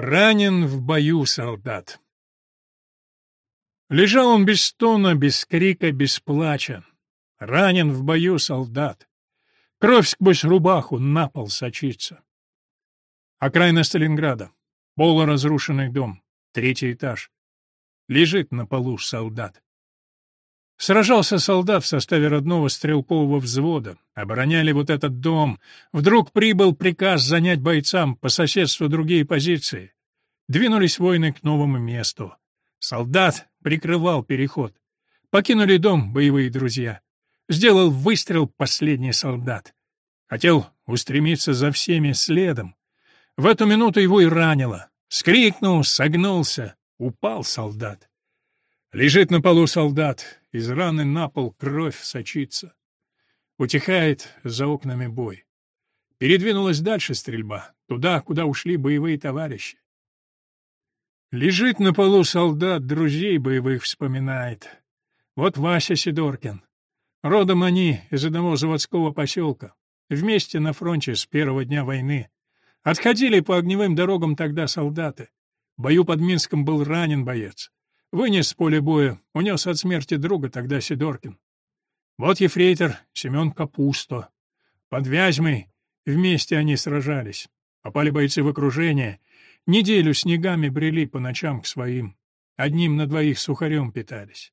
Ранен в бою солдат. Лежал он без стона, без крика, без плача. Ранен в бою солдат. Кровь сквозь рубаху на пол сочится. Окраина Сталинграда. Полуразрушенный дом. Третий этаж. Лежит на полу солдат. Сражался солдат в составе родного стрелкового взвода. Обороняли вот этот дом. Вдруг прибыл приказ занять бойцам по соседству другие позиции. Двинулись воины к новому месту. Солдат прикрывал переход. Покинули дом боевые друзья. Сделал выстрел последний солдат. Хотел устремиться за всеми следом. В эту минуту его и ранило. Скрикнул, согнулся, упал солдат. Лежит на полу солдат, из раны на пол кровь сочится. Утихает за окнами бой. Передвинулась дальше стрельба, туда, куда ушли боевые товарищи. Лежит на полу солдат, друзей боевых вспоминает. Вот Вася Сидоркин. Родом они из одного заводского поселка. Вместе на фронте с первого дня войны. Отходили по огневым дорогам тогда солдаты. В бою под Минском был ранен боец. Вынес с поля боя, унес от смерти друга тогда Сидоркин. Вот ефрейтор Семен Капусто. Под Вязьмой вместе они сражались. Попали бойцы в окружение. Неделю снегами брели по ночам к своим. Одним на двоих сухарем питались.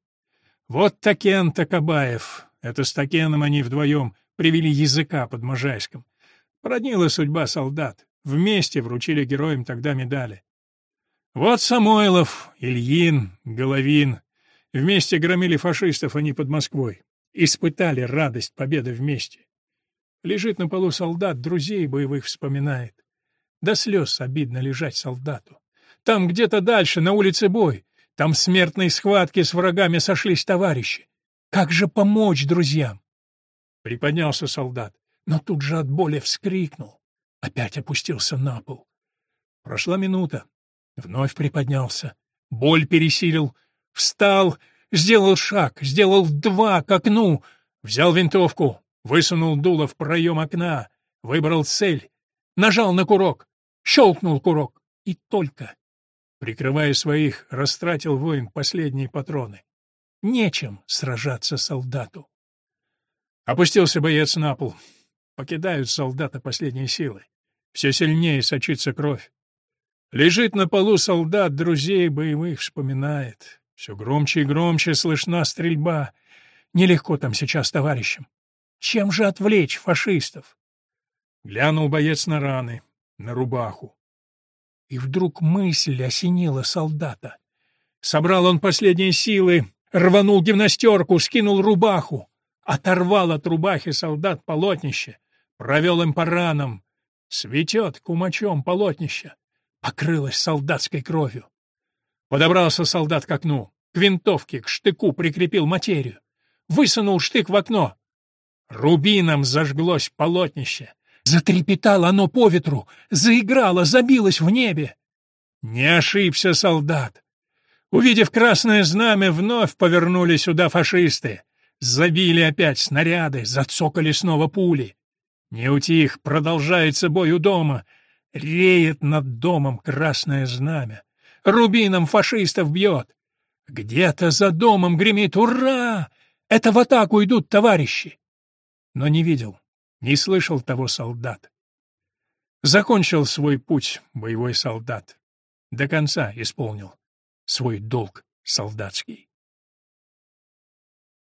Вот Такен Такабаев. Это с Такеном они вдвоем привели языка под Можайском. Проднила судьба солдат. Вместе вручили героям тогда медали. Вот Самойлов, Ильин, Головин. Вместе громили фашистов они под Москвой. Испытали радость победы вместе. Лежит на полу солдат, друзей боевых вспоминает. До слез обидно лежать солдату. Там где-то дальше, на улице бой. Там в смертной схватке с врагами сошлись товарищи. Как же помочь друзьям? Приподнялся солдат, но тут же от боли вскрикнул. Опять опустился на пол. Прошла минута. Вновь приподнялся. Боль пересилил. Встал, сделал шаг, сделал два к окну. Взял винтовку, высунул дуло в проем окна, выбрал цель, нажал на курок, щелкнул курок. И только, прикрывая своих, растратил воин последние патроны. Нечем сражаться солдату. Опустился боец на пол. Покидают солдата последние силы. Все сильнее сочится кровь. Лежит на полу солдат, друзей боевых вспоминает. Все громче и громче слышна стрельба. Нелегко там сейчас товарищам. Чем же отвлечь фашистов? Глянул боец на раны, на рубаху. И вдруг мысль осенила солдата. Собрал он последние силы, рванул гимнастерку, скинул рубаху, оторвал от рубахи солдат полотнище, провел им по ранам. Светет кумачом полотнище покрылась солдатской кровью. Подобрался солдат к окну, к винтовке, к штыку прикрепил материю. Высунул штык в окно. Рубином зажглось полотнище. Затрепетало оно по ветру, заиграло, забилось в небе. Не ошибся солдат. Увидев красное знамя, вновь повернули сюда фашисты. Забили опять снаряды, зацокали снова пули. Не утих, продолжается бой у дома. Реет над домом красное знамя. Рубином фашистов бьет. Где-то за домом гремит «Ура!» Это в атаку идут товарищи. Но не видел, не слышал того солдат. Закончил свой путь боевой солдат. До конца исполнил свой долг солдатский.